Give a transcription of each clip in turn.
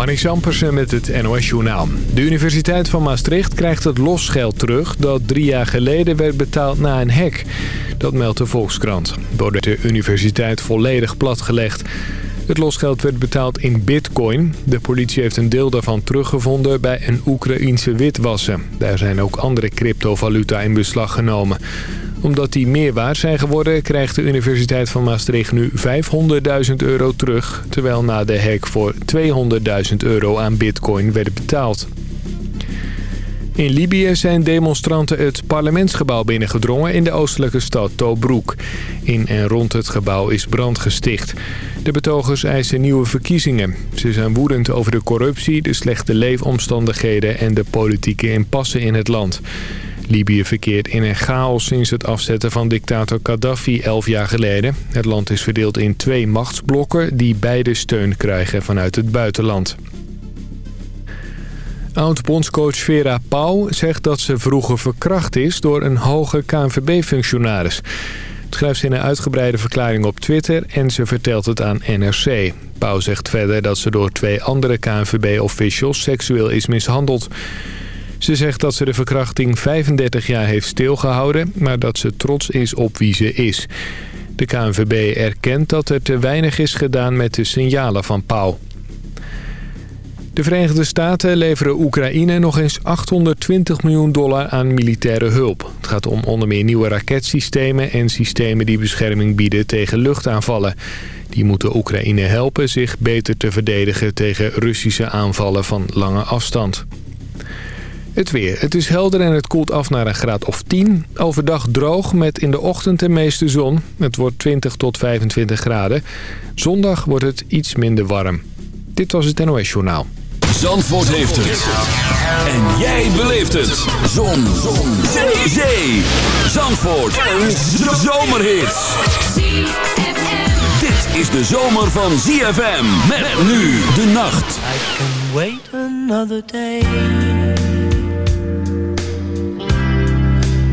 Marnix Ampersen met het NOS-journaal. De Universiteit van Maastricht krijgt het losgeld terug... dat drie jaar geleden werd betaald na een hek. Dat meldt de Volkskrant. Wordt de universiteit volledig platgelegd. Het losgeld werd betaald in bitcoin. De politie heeft een deel daarvan teruggevonden bij een Oekraïense witwassen. Daar zijn ook andere cryptovaluta in beslag genomen omdat die meer waard zijn geworden... krijgt de Universiteit van Maastricht nu 500.000 euro terug... terwijl na de hack voor 200.000 euro aan bitcoin werd betaald. In Libië zijn demonstranten het parlementsgebouw binnengedrongen in de oostelijke stad Tobruk. In en rond het gebouw is brand gesticht. De betogers eisen nieuwe verkiezingen. Ze zijn woedend over de corruptie, de slechte leefomstandigheden en de politieke impasse in het land. Libië verkeert in een chaos sinds het afzetten van dictator Gaddafi elf jaar geleden. Het land is verdeeld in twee machtsblokken die beide steun krijgen vanuit het buitenland. Oud-bondscoach Vera Pauw zegt dat ze vroeger verkracht is door een hoge KNVB-functionaris. Het schrijft ze in een uitgebreide verklaring op Twitter en ze vertelt het aan NRC. Pauw zegt verder dat ze door twee andere KNVB-officials seksueel is mishandeld. Ze zegt dat ze de verkrachting 35 jaar heeft stilgehouden... maar dat ze trots is op wie ze is. De KNVB erkent dat er te weinig is gedaan met de signalen van Pauw. De Verenigde Staten leveren Oekraïne nog eens 820 miljoen dollar aan militaire hulp. Het gaat om onder meer nieuwe raketsystemen en systemen die bescherming bieden tegen luchtaanvallen. Die moeten Oekraïne helpen zich beter te verdedigen tegen Russische aanvallen van lange afstand. Het weer. Het is helder en het koelt af naar een graad of 10. Overdag droog met in de ochtend de meeste zon. Het wordt 20 tot 25 graden. Zondag wordt het iets minder warm. Dit was het NOS Journaal. Zandvoort heeft het. En jij beleeft het. Zon. zon. Zee. Zee. Zandvoort. Een zomerhit. Dit is de zomer van ZFM. Met nu de nacht. I can wait another day.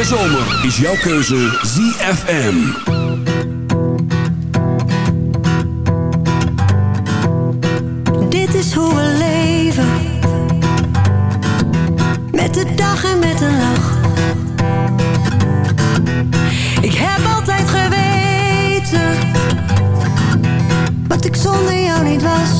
de zomer is jouw keuze ZFM. Dit is hoe we leven. Met de dag en met de lach. Ik heb altijd geweten. Wat ik zonder jou niet was.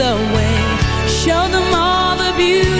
the way, show them all the beauty.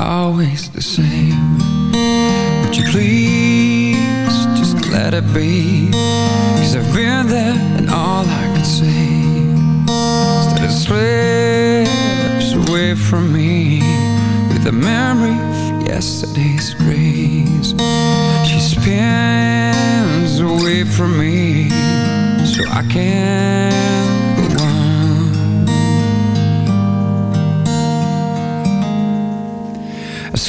Always the same. Would you please just let it be? Cause I've been there and all I can say Is that it slips away from me With the memory of yesterday's grace. She spins away from me So I can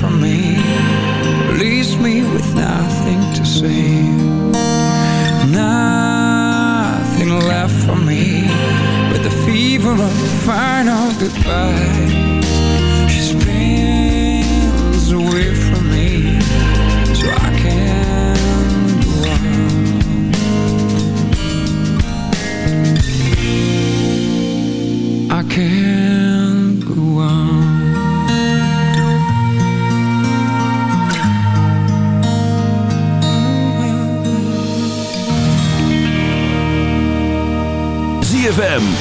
from me, leaves me with nothing to say, nothing left for me but the fever of final goodbye.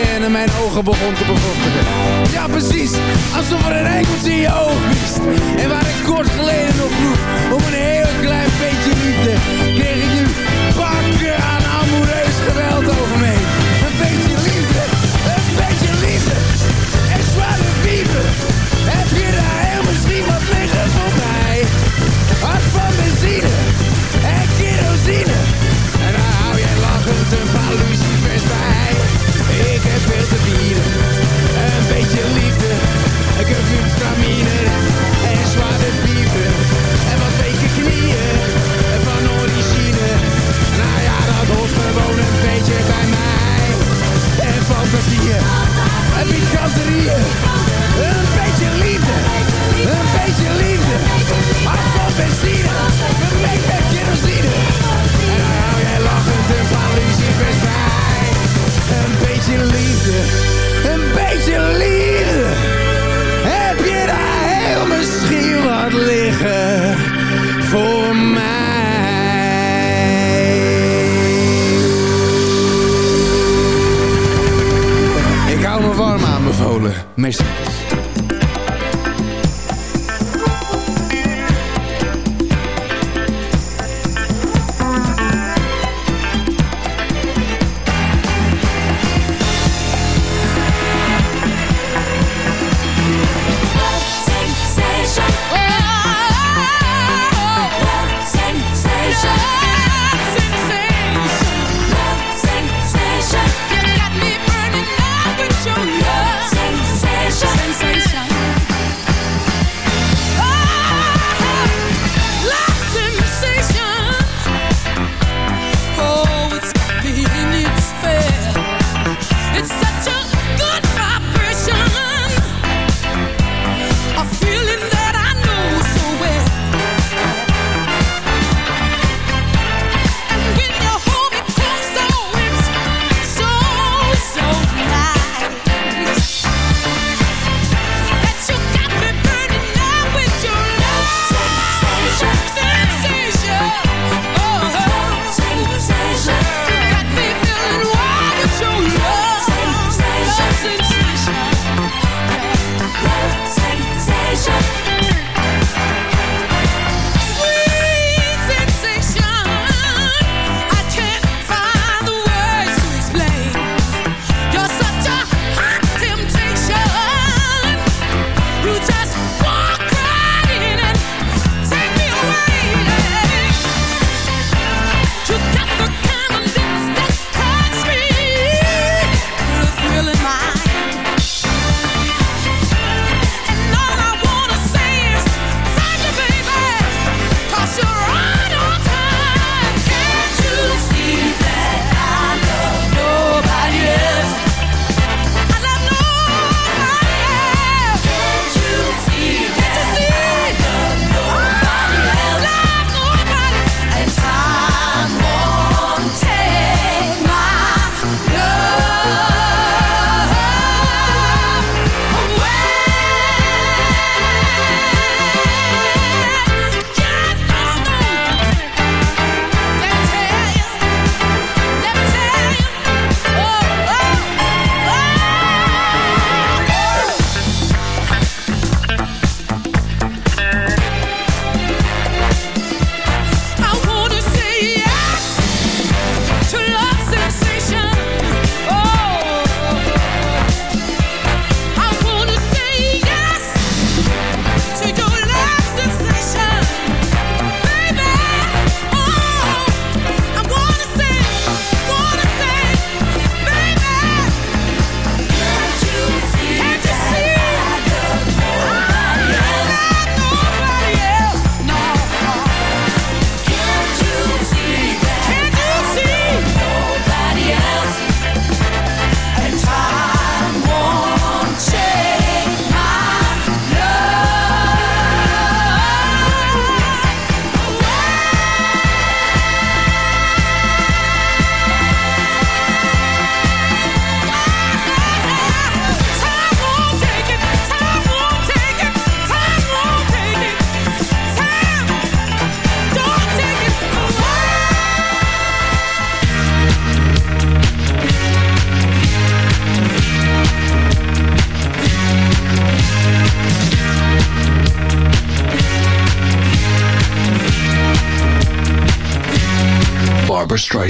en mijn ogen begon te bevochtigen. Ja precies, alsof er een enkeltje in je oog mist. En waar ik kort geleden nog vroeg om een heel Een beetje liefde, een curfew stamine en zware dieven. En wat weken knieën van origine. Nou ja, dat hoort gewoon een beetje bij mij. En fantasieën, en pikanterieën, een beetje liefde.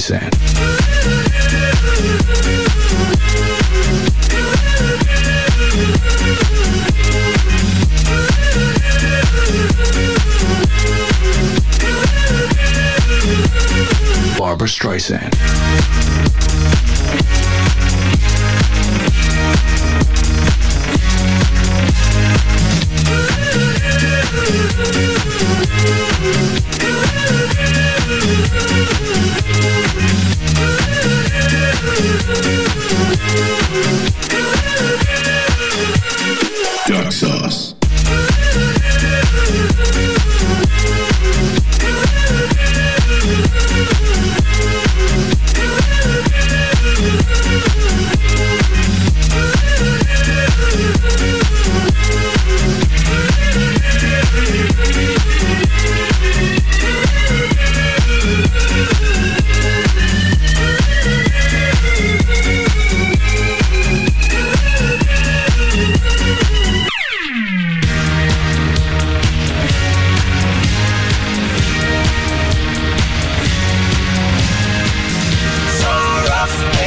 say.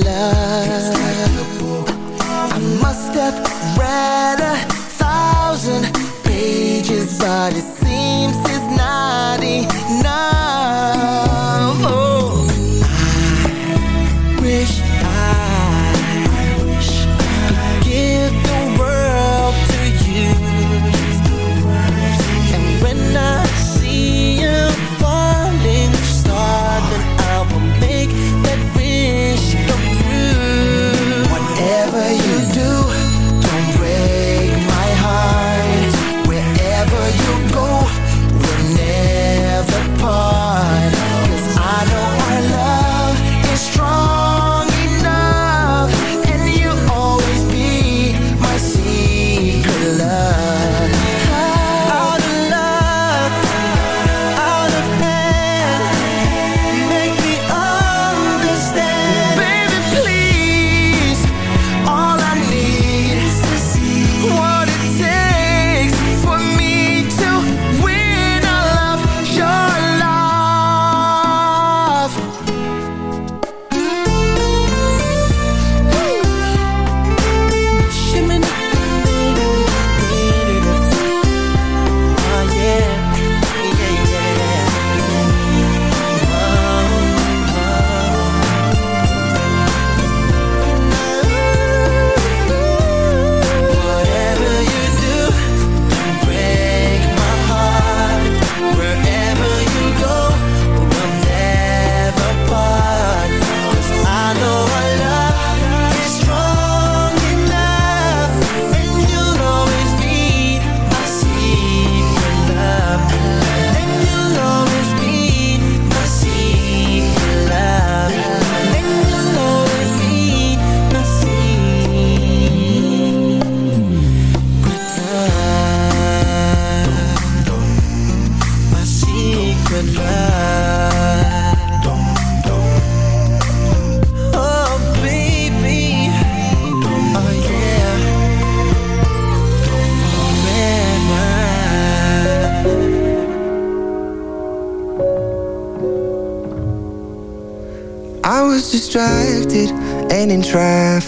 love.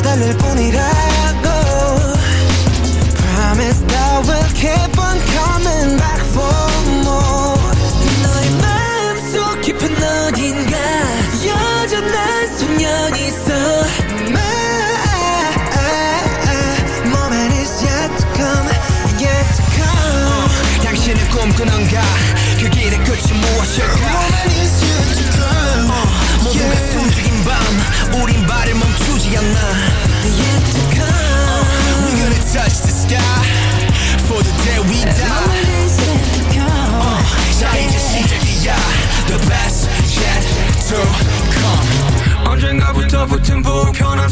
달랠 뿐이라고 Promise that we'll keep on coming back for more 너의 마음속 깊은 어딘가 여전한 소년이 있어 꿈꾸는가 그 길의 끝이 무엇일까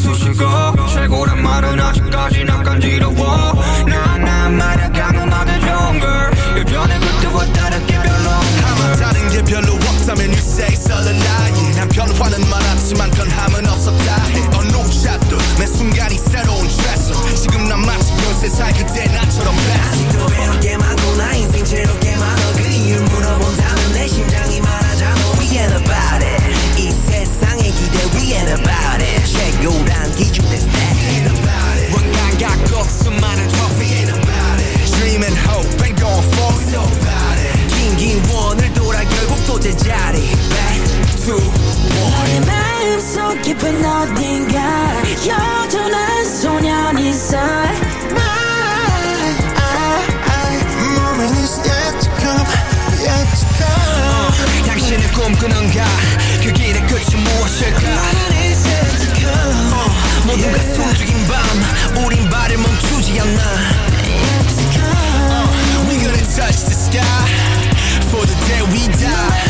불편한 수식어 최고란 말은 아직까지 낯간지러워 나난 말야 강음하게 좋은 걸 예전에 그때와 다르게 별로 아마 다른 게 별로 없다면 you say it's all a lie 난 변화는 많았지만 변함은 없었다 해 어느 샷도 매 순간이 새로운 트레서 지금 난 마치 연세 살 그때 결국 또 제자리 Back to one 너의 마음속 깊은 어딘가 여전한 소년이 있어 Moment is yet to come Yet to come 당신은 꿈꾸는가 그 길의 끝이 무엇일까 Moment is yet to come 어, 모두가 숨죽인 밤 우린 발을 멈추지 않나 Yet to come We gonna touch the sky For the day we die